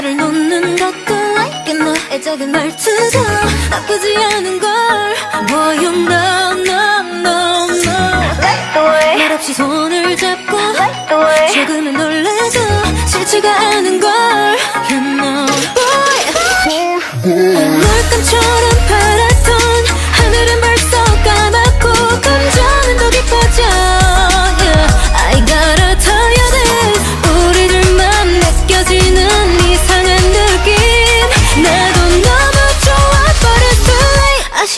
나를 놓는 것도 알게 너의 작은 말투도 나쁘지 않은 걸 보여 no no no no like the way 말없이 손을 잡고 like the way 조금은 놀라도 싫지가 않은 걸 You know boy, boy. 얼굴 깜처럼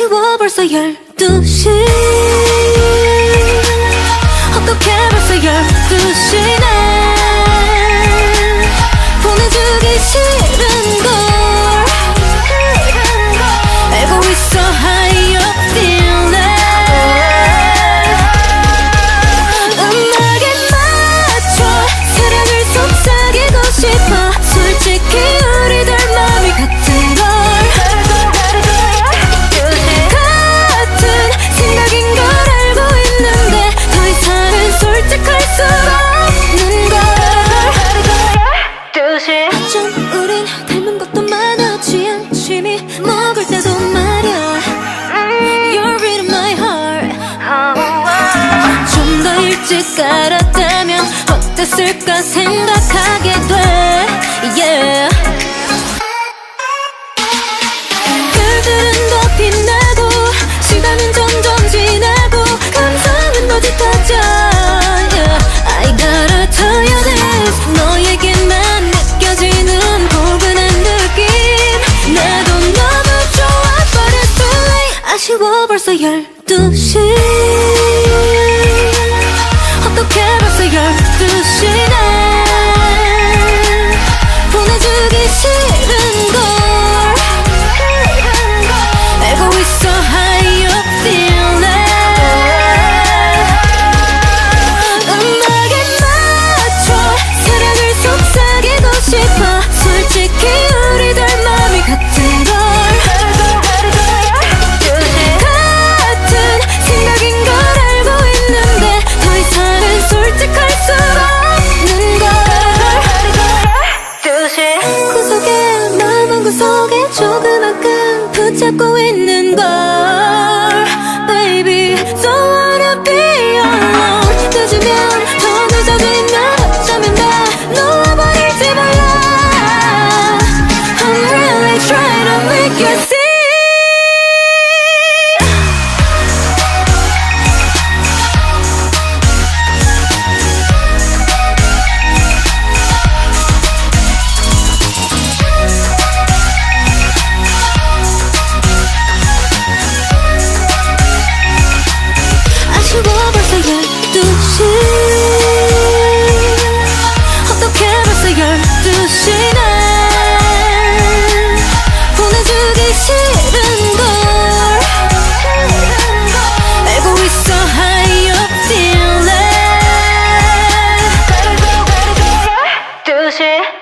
아쉬워 벌써 12시 일찍 알았다면 어땠을까 생각하게 돼. Yeah. 별들은 더 빛나고 시간은 점점 지나고 감성은 더 짙어져 yeah. I gotta tell you this 너에게만 느껴지는 포근한 느낌. 나도 너무 좋아. But it's too late. 아쉬워. 벌써 12시 어떻게 벌써 12시 속에 조그맣게 붙잡고 있는 걸 学。